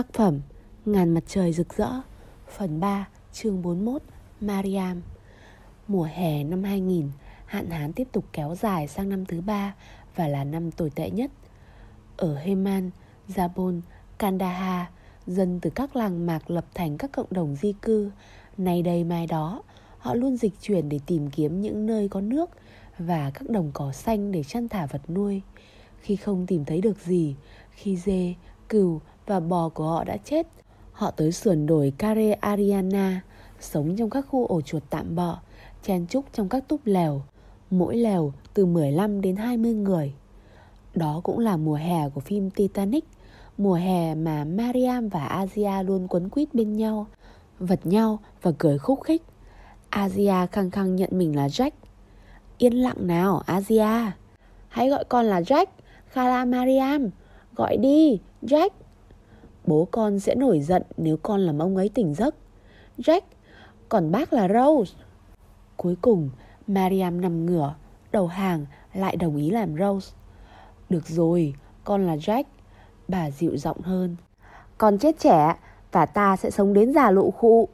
Tác phẩm Ngàn mặt trời rực rỡ Phần 3 chương 41 Mariam. Mùa hè năm 2000 Hạn hán tiếp tục kéo dài sang năm thứ ba Và là năm tồi tệ nhất. Ở Heman, Zabon, Kandahar Dân từ các làng mạc lập thành các cộng đồng di cư. Nay đây mai đó Họ luôn dịch chuyển để tìm kiếm những nơi có nước Và các đồng cỏ xanh để chăn thả vật nuôi. Khi không tìm thấy được gì Khi dê, cừu và bò của họ đã chết. Họ tới sườn đồi Care Ariana, sống trong các khu ổ chuột tạm bọ, chen chúc trong các túp lèo, mỗi lèo từ 15 đến 20 người. Đó cũng là mùa hè của phim Titanic, mùa hè mà Mariam và Asia luôn quấn quýt bên nhau, vật nhau và cười khúc khích. Asia khăng khăng nhận mình là Jack. Yên lặng nào Asia, hãy gọi con là Jack, Khala Mariam, gọi đi, Jack. Bố con sẽ nổi giận nếu con làm ông ấy tỉnh giấc. Jack, còn bác là Rose. Cuối cùng, Mariam nằm ngửa, đầu hàng lại đồng ý làm Rose. Được rồi, con là Jack. Bà dịu giọng hơn. Con chết trẻ và ta sẽ sống đến già lụ khụ.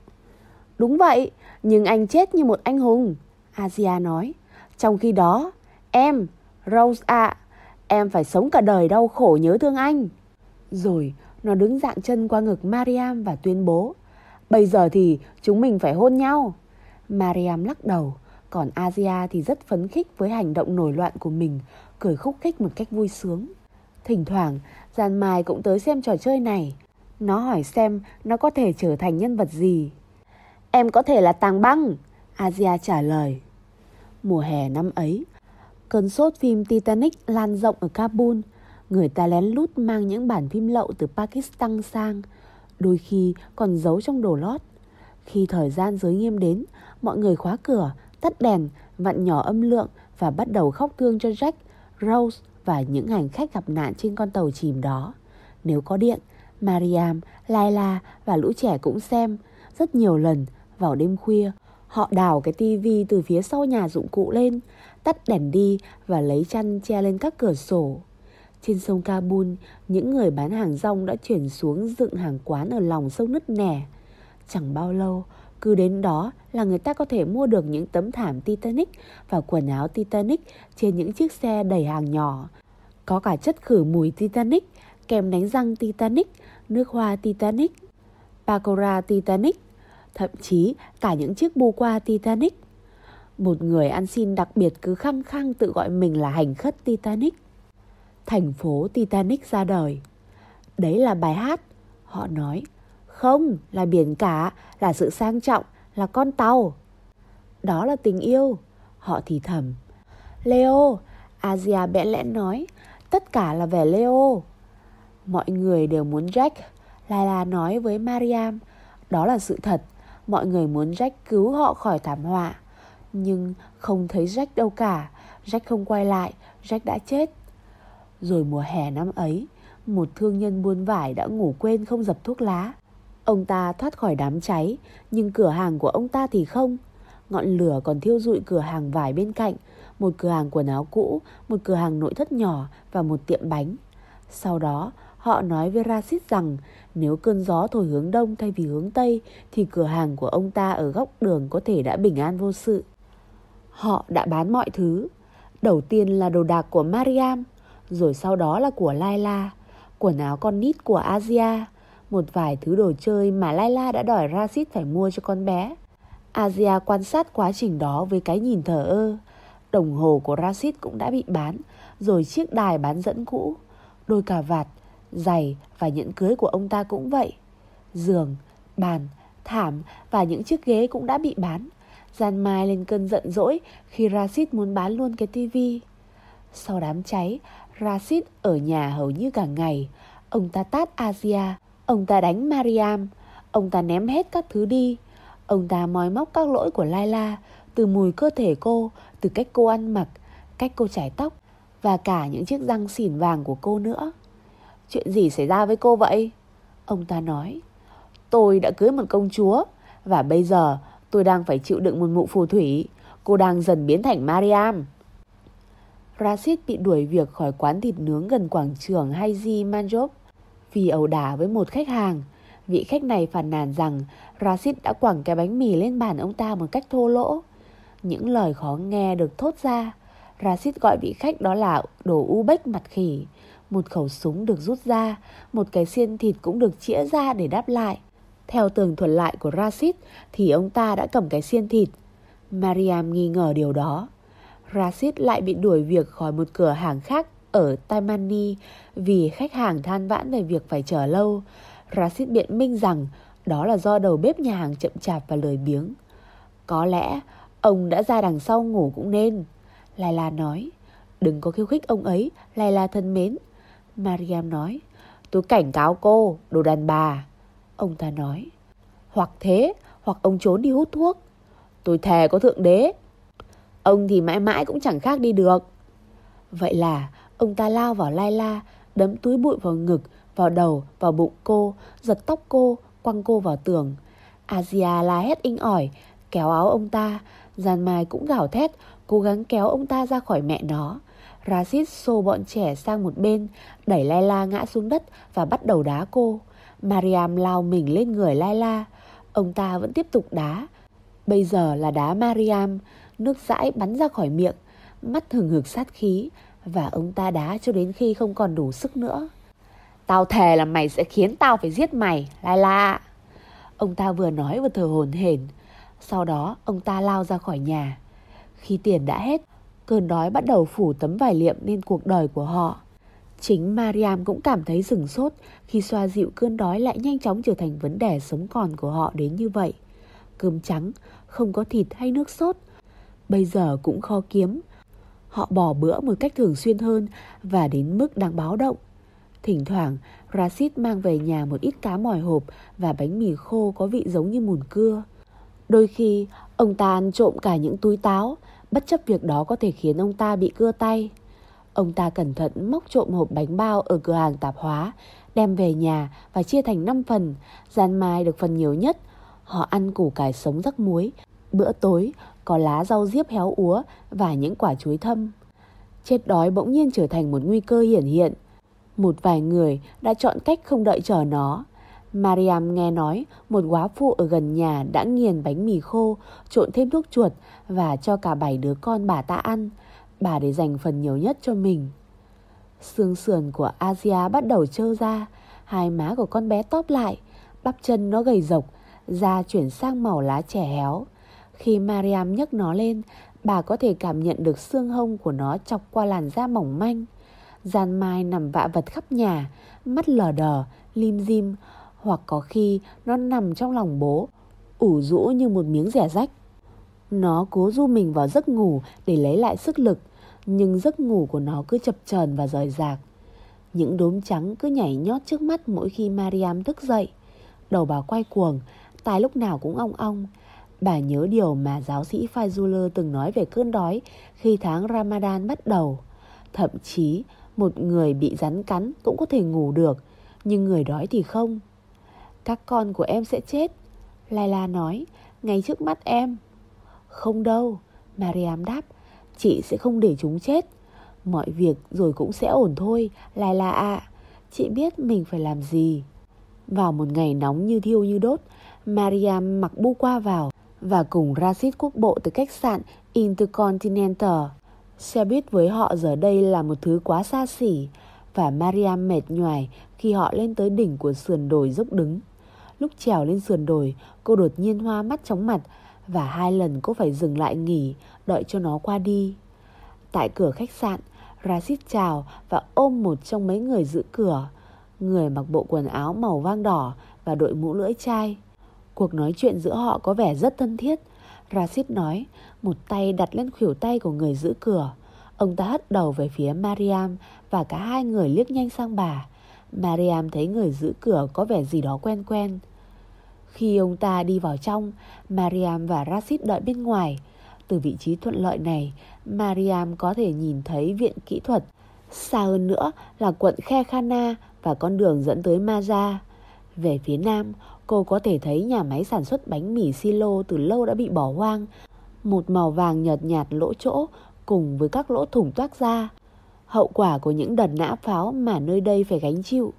Đúng vậy, nhưng anh chết như một anh hùng, Asia nói. Trong khi đó, em, Rose ạ, à, em phải sống cả đời đau khổ nhớ thương anh. Rồi nó đứng dạng chân qua ngực Mariam và tuyên bố, Bây giờ thì chúng mình phải hôn nhau. Mariam lắc đầu, Còn Asia thì rất phấn khích với hành động nổi loạn của mình, Cười khúc khích một cách vui sướng. Thỉnh thoảng Gian Mai cũng tới xem trò chơi này. Nó hỏi xem nó có thể trở thành nhân vật gì. Em có thể là tàng băng Asia trả lời. Mùa hè năm ấy, Cơn sốt phim Titanic lan rộng ở Kabul Người ta lén lút mang những bản phim lậu từ Pakistan sang, đôi khi còn giấu trong đồ lót. Khi thời gian giới nghiêm đến, mọi người khóa cửa, tắt đèn, vặn nhỏ âm lượng và bắt đầu khóc thương cho Jack, Rose và những hành khách gặp nạn trên con tàu chìm đó. Nếu có điện, Mariam, Laila và lũ trẻ cũng xem rất nhiều lần vào đêm khuya. Họ đào cái tivi từ phía sau nhà dụng cụ lên, tắt đèn đi và lấy chăn che lên các cửa sổ. Trên sông Kabul, những người bán hàng rong đã chuyển xuống dựng hàng quán ở lòng sông nứt nẻ. Chẳng bao lâu, cứ đến đó là người ta có thể mua được những tấm thảm Titanic và quần áo Titanic trên những chiếc xe đầy hàng nhỏ. Có cả chất khử mùi Titanic, kem đánh răng Titanic, nước hoa Titanic, pakora Titanic, thậm chí cả những chiếc bu qua Titanic. Một người ăn xin đặc biệt cứ khăng khăng tự gọi mình là hành khất Titanic thành phố Titanic ra đời. Đấy là bài hát. Họ nói, không, là biển cả, là sự sang trọng, là con tàu. Đó là tình yêu. Họ thì thầm. Leo, Asia bẽn lẽn nói, tất cả là về Leo. Mọi người đều muốn Jack, Laila nói với Mariam. Đó là sự thật, mọi người muốn Jack cứu họ khỏi thảm họa. Nhưng không thấy Jack đâu cả, Jack không quay lại, Jack đã chết. Rồi mùa hè năm ấy, một thương nhân buôn vải đã ngủ quên không dập thuốc lá. Ông ta thoát khỏi đám cháy, nhưng cửa hàng của ông ta thì không. Ngọn lửa còn thiêu rụi cửa hàng vải bên cạnh, một cửa hàng quần áo cũ, một cửa hàng nội thất nhỏ và một tiệm bánh. Sau đó, họ nói với Rashid rằng nếu cơn gió thổi hướng đông thay vì hướng tây thì cửa hàng của ông ta ở góc đường có thể đã bình an vô sự. Họ đã bán mọi thứ. Đầu tiên là đồ đạc của Mariam, rồi sau đó là của Laila, quần áo con nít của Asia, một vài thứ đồ chơi mà Laila đã đòi Rashid phải mua cho con bé. Asia quan sát quá trình đó với cái nhìn thờ ơ. Đồng hồ của Rashid cũng đã bị bán, rồi chiếc đài bán dẫn cũ, đôi cà vạt, giày và nhẫn cưới của ông ta cũng vậy. Giường, bàn, thảm và những chiếc ghế cũng đã bị bán. Gian Mai lên cơn giận dỗi khi Rashid muốn bán luôn cái tivi. Sau đám cháy, Rashid ở nhà hầu như cả ngày. Ông ta tát Asia, ông ta đánh Mariam, ông ta ném hết các thứ đi. Ông ta moi móc các lỗi của Laila, từ mùi cơ thể cô, từ cách cô ăn mặc, cách cô chải tóc và cả những chiếc răng xỉn vàng của cô nữa. Chuyện gì xảy ra với cô vậy? Ông ta nói, tôi đã cưới một công chúa và bây giờ tôi đang phải chịu đựng một mụ phù thủy. Cô đang dần biến thành Mariam. Rashid bị đuổi việc khỏi quán thịt nướng gần quảng trường Haji Manjop vì ẩu đả với một khách hàng. Vị khách này phản nàn rằng Rashid đã quẳng cái bánh mì lên bàn ông ta một cách thô lỗ. Những lời khó nghe được thốt ra. Rashid gọi vị khách đó là đồ u bếch mặt khỉ. Một khẩu súng được rút ra, một cái xiên thịt cũng được chĩa ra để đáp lại. Theo tường thuật lại của Rashid thì ông ta đã cầm cái xiên thịt. Mariam nghi ngờ điều đó. Rashid lại bị đuổi việc khỏi một cửa hàng khác ở Taimani vì khách hàng than vãn về việc phải chờ lâu. Rashid biện minh rằng đó là do đầu bếp nhà hàng chậm chạp và lười biếng. Có lẽ ông đã ra đằng sau ngủ cũng nên. Laila nói, đừng có khiêu khích ông ấy, Laila thân mến. Mariam nói, tôi cảnh cáo cô, đồ đàn bà. Ông ta nói, hoặc thế, hoặc ông trốn đi hút thuốc. Tôi thề có thượng đế. Ông thì mãi mãi cũng chẳng khác đi được. Vậy là ông ta lao vào lai la đấm túi bụi vào ngực, vào đầu, vào bụng cô, giật tóc cô, quăng cô vào tường. Asia la hét inh ỏi, kéo áo ông ta. Giàn Mai cũng gào thét, cố gắng kéo ông ta ra khỏi mẹ nó. Rasit xô bọn trẻ sang một bên, đẩy Laila ngã xuống đất và bắt đầu đá cô. Mariam lao mình lên người Laila. Ông ta vẫn tiếp tục đá. Bây giờ là đá Mariam, nước dãi bắn ra khỏi miệng, mắt hừng hực sát khí và ông ta đá cho đến khi không còn đủ sức nữa. Tao thề là mày sẽ khiến tao phải giết mày, Laila. Ông ta vừa nói vừa thở hồn hển. Sau đó ông ta lao ra khỏi nhà. Khi tiền đã hết, cơn đói bắt đầu phủ tấm vải liệm lên cuộc đời của họ. Chính Mariam cũng cảm thấy rừng sốt khi xoa dịu cơn đói lại nhanh chóng trở thành vấn đề sống còn của họ đến như vậy. Cơm trắng, không có thịt hay nước sốt. Bây giờ cũng khó kiếm. Họ bỏ bữa một cách thường xuyên hơn và đến mức đang báo động. Thỉnh thoảng, Rashid mang về nhà một ít cá mòi hộp và bánh mì khô có vị giống như mùn cưa. Đôi khi, ông ta ăn trộm cả những túi táo, bất chấp việc đó có thể khiến ông ta bị cưa tay. Ông ta cẩn thận móc trộm hộp bánh bao ở cửa hàng tạp hóa, đem về nhà và chia thành 5 phần, gian mai được phần nhiều nhất. Họ ăn củ cải sống rắc muối, bữa tối có lá rau diếp héo úa và những quả chuối thâm. Chết đói bỗng nhiên trở thành một nguy cơ hiển hiện. Một vài người đã chọn cách không đợi chờ nó. Mariam nghe nói một quá phụ ở gần nhà đã nghiền bánh mì khô, trộn thêm thuốc chuột và cho cả bảy đứa con bà ta ăn. Bà để dành phần nhiều nhất cho mình. Xương sườn của Asia bắt đầu trơ ra, hai má của con bé tóp lại, bắp chân nó gầy rộc, da chuyển sang màu lá trẻ héo. Khi Mariam nhấc nó lên, bà có thể cảm nhận được xương hông của nó chọc qua làn da mỏng manh. Gian mai nằm vạ vật khắp nhà, mắt lờ đờ, lim dim, hoặc có khi nó nằm trong lòng bố, ủ rũ như một miếng rẻ rách. Nó cố du mình vào giấc ngủ để lấy lại sức lực, nhưng giấc ngủ của nó cứ chập chờn và rời rạc. Những đốm trắng cứ nhảy nhót trước mắt mỗi khi Mariam thức dậy. Đầu bà quay cuồng, tai lúc nào cũng ong ong. Bà nhớ điều mà giáo sĩ Fazullah từng nói về cơn đói khi tháng Ramadan bắt đầu. Thậm chí, một người bị rắn cắn cũng có thể ngủ được, nhưng người đói thì không. Các con của em sẽ chết, Laila nói, ngay trước mắt em. Không đâu, Mariam đáp, chị sẽ không để chúng chết. Mọi việc rồi cũng sẽ ổn thôi, Laila ạ. Chị biết mình phải làm gì. Vào một ngày nóng như thiêu như đốt, Mariam mặc bu qua vào và cùng Rashid quốc bộ từ khách sạn Intercontinental. Xe buýt với họ giờ đây là một thứ quá xa xỉ và Mariam mệt nhoài khi họ lên tới đỉnh của sườn đồi dốc đứng. Lúc trèo lên sườn đồi, cô đột nhiên hoa mắt chóng mặt và hai lần cô phải dừng lại nghỉ, đợi cho nó qua đi. Tại cửa khách sạn, Rashid chào và ôm một trong mấy người giữ cửa. Người mặc bộ quần áo màu vang đỏ và đội mũ lưỡi chai. Cuộc nói chuyện giữa họ có vẻ rất thân thiết. Rashid nói, một tay đặt lên khuỷu tay của người giữ cửa. Ông ta hất đầu về phía Mariam và cả hai người liếc nhanh sang bà. Mariam thấy người giữ cửa có vẻ gì đó quen quen. Khi ông ta đi vào trong, Mariam và Rashid đợi bên ngoài. Từ vị trí thuận lợi này, Mariam có thể nhìn thấy viện kỹ thuật. Xa hơn nữa là quận Khe Khana và con đường dẫn tới Maza. Về phía nam, cô có thể thấy nhà máy sản xuất bánh mì silo từ lâu đã bị bỏ hoang. Một màu vàng nhợt nhạt lỗ chỗ cùng với các lỗ thủng toát ra. Hậu quả của những đợt nã pháo mà nơi đây phải gánh chịu.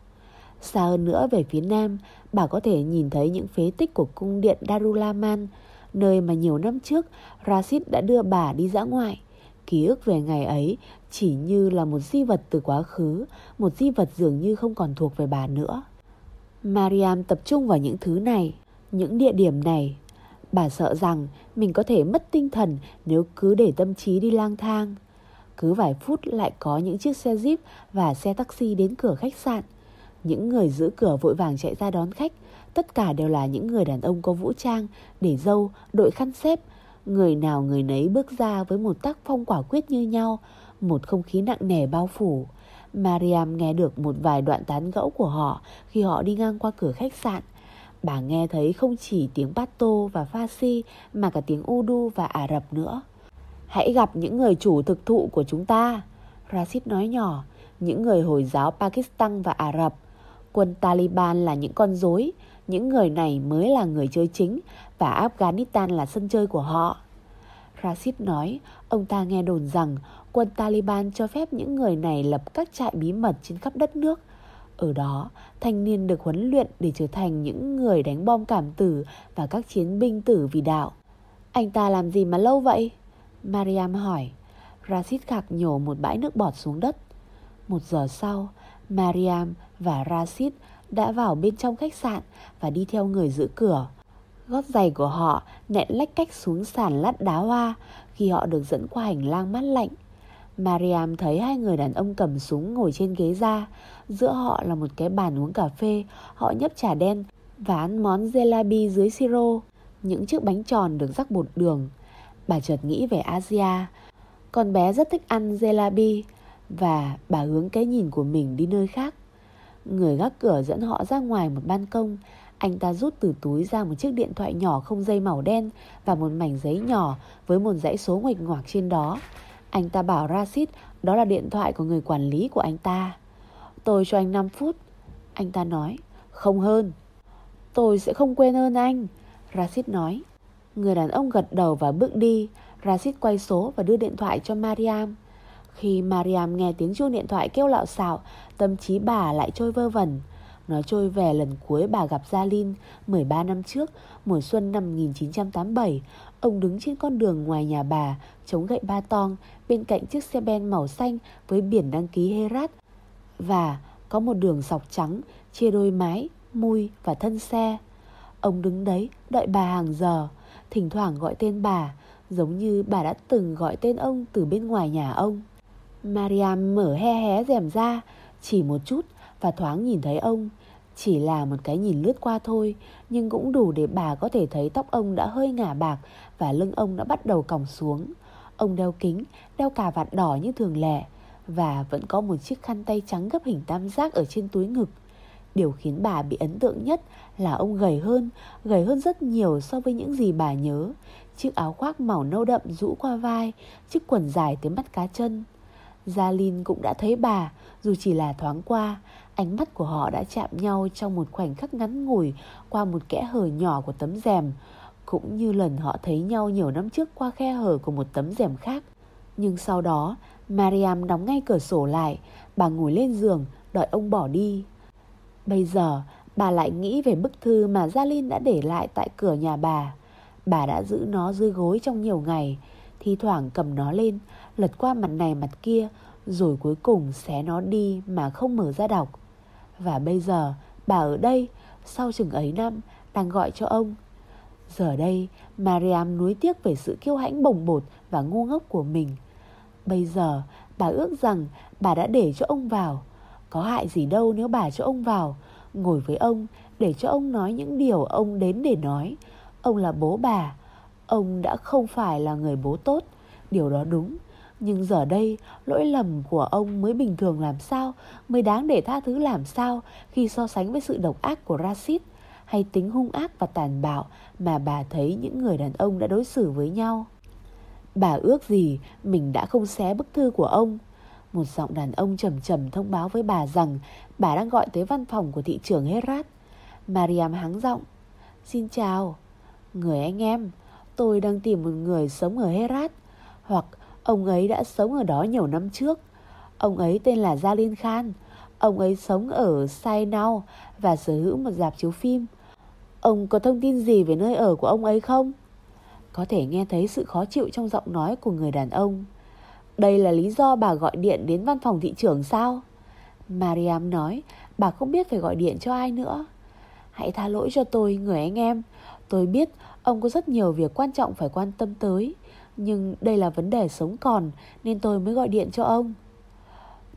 Xa hơn nữa về phía nam, bà có thể nhìn thấy những phế tích của cung điện Darulaman, nơi mà nhiều năm trước Rashid đã đưa bà đi dã ngoại. Ký ức về ngày ấy chỉ như là một di vật từ quá khứ, một di vật dường như không còn thuộc về bà nữa. Mariam tập trung vào những thứ này, những địa điểm này. Bà sợ rằng mình có thể mất tinh thần nếu cứ để tâm trí đi lang thang. Cứ vài phút lại có những chiếc xe jeep và xe taxi đến cửa khách sạn. Những người giữ cửa vội vàng chạy ra đón khách. Tất cả đều là những người đàn ông có vũ trang, để dâu, đội khăn xếp. Người nào người nấy bước ra với một tác phong quả quyết như nhau, một không khí nặng nề bao phủ. Mariam nghe được một vài đoạn tán gẫu của họ khi họ đi ngang qua cửa khách sạn. Bà nghe thấy không chỉ tiếng Pato và Farsi mà cả tiếng Urdu và Ả Rập nữa. Hãy gặp những người chủ thực thụ của chúng ta, Rashid nói nhỏ, những người Hồi giáo Pakistan và Ả Rập. Quân Taliban là những con rối, những người này mới là người chơi chính và Afghanistan là sân chơi của họ. Rashid nói, ông ta nghe đồn rằng quân Taliban cho phép những người này lập các trại bí mật trên khắp đất nước. Ở đó, thanh niên được huấn luyện để trở thành những người đánh bom cảm tử và các chiến binh tử vì đạo. Anh ta làm gì mà lâu vậy? Mariam hỏi. Rashid khạc nhổ một bãi nước bọt xuống đất. Một giờ sau, Mariam và Rashid đã vào bên trong khách sạn và đi theo người giữ cửa. Gót giày của họ nện lách cách xuống sàn lát đá hoa khi họ được dẫn qua hành lang mát lạnh. Mariam thấy hai người đàn ông cầm súng ngồi trên ghế ra. Giữa họ là một cái bàn uống cà phê, họ nhấp trà đen và ăn món jelabi dưới siro. Những chiếc bánh tròn được rắc bột đường. Bà chợt nghĩ về Asia. Con bé rất thích ăn jelabi và bà hướng cái nhìn của mình đi nơi khác. Người gác cửa dẫn họ ra ngoài một ban công. Anh ta rút từ túi ra một chiếc điện thoại nhỏ không dây màu đen và một mảnh giấy nhỏ với một dãy số ngoạch ngoạc trên đó. Anh ta bảo Rashid đó là điện thoại của người quản lý của anh ta. Tôi cho anh 5 phút. Anh ta nói, không hơn. Tôi sẽ không quên ơn anh. Rashid nói. Người đàn ông gật đầu và bước đi. Rashid quay số và đưa điện thoại cho Mariam. Khi Mariam nghe tiếng chuông điện thoại kêu lạo xạo, tâm trí bà lại trôi vơ vẩn. Nó trôi về lần cuối bà gặp Gia Linh 13 năm trước, mùa xuân năm 1987. Ông đứng trên con đường ngoài nhà bà, chống gậy ba tong, bên cạnh chiếc xe ben màu xanh với biển đăng ký Herat. Và có một đường sọc trắng, chia đôi mái, mui và thân xe. Ông đứng đấy, đợi bà hàng giờ, thỉnh thoảng gọi tên bà, giống như bà đã từng gọi tên ông từ bên ngoài nhà ông. Mariam mở he hé rèm ra, chỉ một chút và thoáng nhìn thấy ông. Chỉ là một cái nhìn lướt qua thôi, nhưng cũng đủ để bà có thể thấy tóc ông đã hơi ngả bạc và lưng ông đã bắt đầu còng xuống. Ông đeo kính, đeo cà vạt đỏ như thường lệ và vẫn có một chiếc khăn tay trắng gấp hình tam giác ở trên túi ngực. Điều khiến bà bị ấn tượng nhất là ông gầy hơn, gầy hơn rất nhiều so với những gì bà nhớ. Chiếc áo khoác màu nâu đậm rũ qua vai, chiếc quần dài tới mắt cá chân. Gia Linh cũng đã thấy bà, dù chỉ là thoáng qua, ánh mắt của họ đã chạm nhau trong một khoảnh khắc ngắn ngủi qua một kẽ hở nhỏ của tấm rèm, cũng như lần họ thấy nhau nhiều năm trước qua khe hở của một tấm rèm khác. Nhưng sau đó, Mariam đóng ngay cửa sổ lại, bà ngồi lên giường đợi ông bỏ đi. Bây giờ, bà lại nghĩ về bức thư mà Gia Linh đã để lại tại cửa nhà bà. Bà đã giữ nó dưới gối trong nhiều ngày, thi thoảng cầm nó lên, lật qua mặt này mặt kia, rồi cuối cùng xé nó đi mà không mở ra đọc. Và bây giờ, bà ở đây, sau chừng ấy năm, đang gọi cho ông. Giờ đây, Mariam nuối tiếc về sự kiêu hãnh bồng bột và ngu ngốc của mình. Bây giờ, bà ước rằng bà đã để cho ông vào. Có hại gì đâu nếu bà cho ông vào, ngồi với ông để cho ông nói những điều ông đến để nói. Ông là bố bà, ông đã không phải là người bố tốt, điều đó đúng. Nhưng giờ đây, lỗi lầm của ông mới bình thường làm sao, mới đáng để tha thứ làm sao khi so sánh với sự độc ác của Rashid hay tính hung ác và tàn bạo mà bà thấy những người đàn ông đã đối xử với nhau. Bà ước gì mình đã không xé bức thư của ông. Một giọng đàn ông trầm trầm thông báo với bà rằng bà đang gọi tới văn phòng của thị trưởng Herat. Mariam hắng giọng. Xin chào. Người anh em, tôi đang tìm một người sống ở Herat. Hoặc ông ấy đã sống ở đó nhiều năm trước. Ông ấy tên là Jalin Khan. Ông ấy sống ở Sai Now và sở hữu một dạp chiếu phim. Ông có thông tin gì về nơi ở của ông ấy không? Có thể nghe thấy sự khó chịu trong giọng nói của người đàn ông. Đây là lý do bà gọi điện đến văn phòng thị trưởng sao? Mariam nói, bà không biết phải gọi điện cho ai nữa. Hãy tha lỗi cho tôi, người anh em. Tôi biết ông có rất nhiều việc quan trọng phải quan tâm tới. Nhưng đây là vấn đề sống còn, nên tôi mới gọi điện cho ông.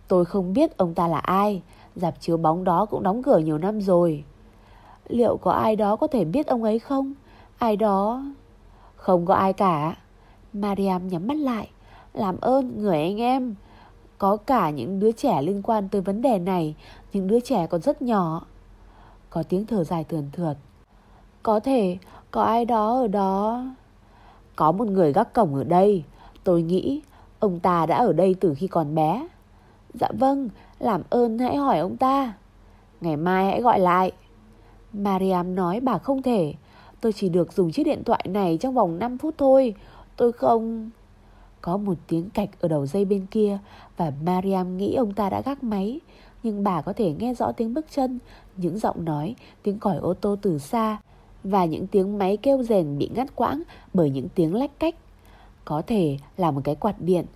Tôi không biết ông ta là ai. Dạp chiếu bóng đó cũng đóng cửa nhiều năm rồi. Liệu có ai đó có thể biết ông ấy không? Ai đó... Không có ai cả. Mariam nhắm mắt lại. Làm ơn, người anh em. Có cả những đứa trẻ liên quan tới vấn đề này. Những đứa trẻ còn rất nhỏ. Có tiếng thở dài thườn thượt. Có thể, có ai đó ở đó. Có một người gác cổng ở đây. Tôi nghĩ ông ta đã ở đây từ khi còn bé. Dạ vâng, làm ơn hãy hỏi ông ta. Ngày mai hãy gọi lại. Mariam nói bà không thể. Tôi chỉ được dùng chiếc điện thoại này trong vòng 5 phút thôi. Tôi không... Có một tiếng cạch ở đầu dây bên kia và Mariam nghĩ ông ta đã gác máy. Nhưng bà có thể nghe rõ tiếng bước chân, những giọng nói, tiếng còi ô tô từ xa và những tiếng máy kêu rèn bị ngắt quãng bởi những tiếng lách cách. Có thể là một cái quạt điện.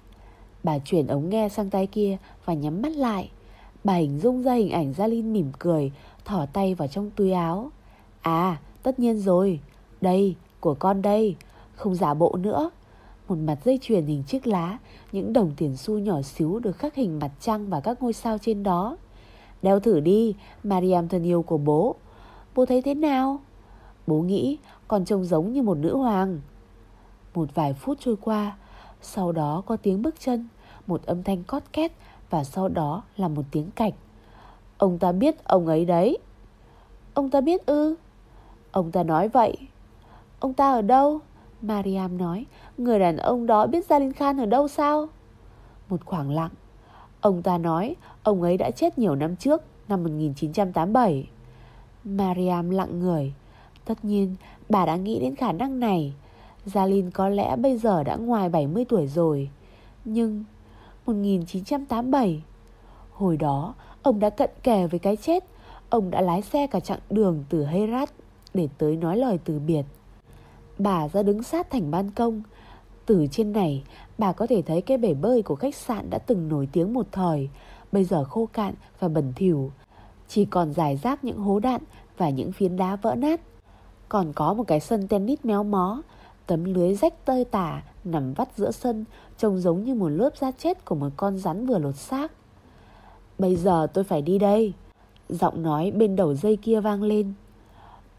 Bà chuyển ống nghe sang tay kia và nhắm mắt lại. Bà hình dung ra hình ảnh Gia Linh mỉm cười, thỏ tay vào trong túi áo. À, tất nhiên rồi. Đây, của con đây. Không giả bộ nữa. Một mặt dây chuyền hình chiếc lá, những đồng tiền xu nhỏ xíu được khắc hình mặt trăng và các ngôi sao trên đó. Đeo thử đi, Mariam thân yêu của bố. Bố thấy thế nào? Bố nghĩ con trông giống như một nữ hoàng. Một vài phút trôi qua, sau đó có tiếng bước chân, một âm thanh cót két và sau đó là một tiếng cạch. Ông ta biết ông ấy đấy. Ông ta biết ư? Ông ta nói vậy. Ông ta ở đâu? Mariam nói, người đàn ông đó biết Jalin Khan ở đâu sao? Một khoảng lặng. Ông ta nói, ông ấy đã chết nhiều năm trước, năm 1987. Mariam lặng người. Tất nhiên, bà đã nghĩ đến khả năng này. Gia Linh có lẽ bây giờ đã ngoài 70 tuổi rồi. Nhưng 1987 Hồi đó ông đã cận kề với cái chết. Ông đã lái xe cả chặng đường từ Herat Để tới nói lời từ biệt. Bà ra đứng sát thành ban công. Từ trên này Bà có thể thấy cái bể bơi của khách sạn Đã từng nổi tiếng một thời. Bây giờ khô cạn và bẩn thỉu. Chỉ còn dài rác những hố đạn Và những phiến đá vỡ nát. Còn có một cái sân tennis méo mó Tấm lưới rách tơi tả nằm vắt giữa sân, trông giống như một lớp da chết của một con rắn vừa lột xác. Bây giờ tôi phải đi đây. Giọng nói bên đầu dây kia vang lên.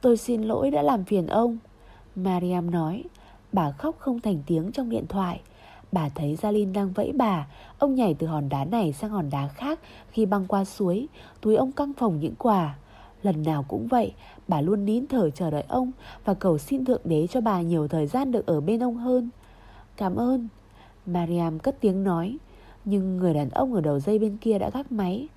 Tôi xin lỗi đã làm phiền ông. Mariam nói. Bà khóc không thành tiếng trong điện thoại. Bà thấy Jalin đang vẫy bà. Ông nhảy từ hòn đá này sang hòn đá khác khi băng qua suối. Túi ông căng phồng những quả. Lần nào cũng vậy, bà luôn nín thở chờ đợi ông và cầu xin Thượng Đế cho bà nhiều thời gian được ở bên ông hơn. Cảm ơn. Mariam cất tiếng nói. Nhưng người đàn ông ở đầu dây bên kia đã gác máy.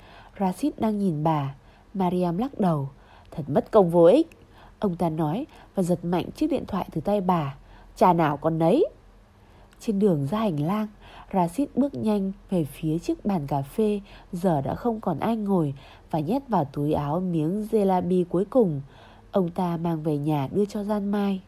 Rashid đang nhìn bà. Mariam lắc đầu. Thật mất công vô ích. Ông ta nói và giật mạnh chiếc điện thoại từ tay bà. Chà nào còn nấy. Trên đường ra hành lang, Rashid bước nhanh về phía chiếc bàn cà phê giờ đã không còn ai ngồi và nhét vào túi áo miếng jelabi cuối cùng. Ông ta mang về nhà đưa cho Gian Mai.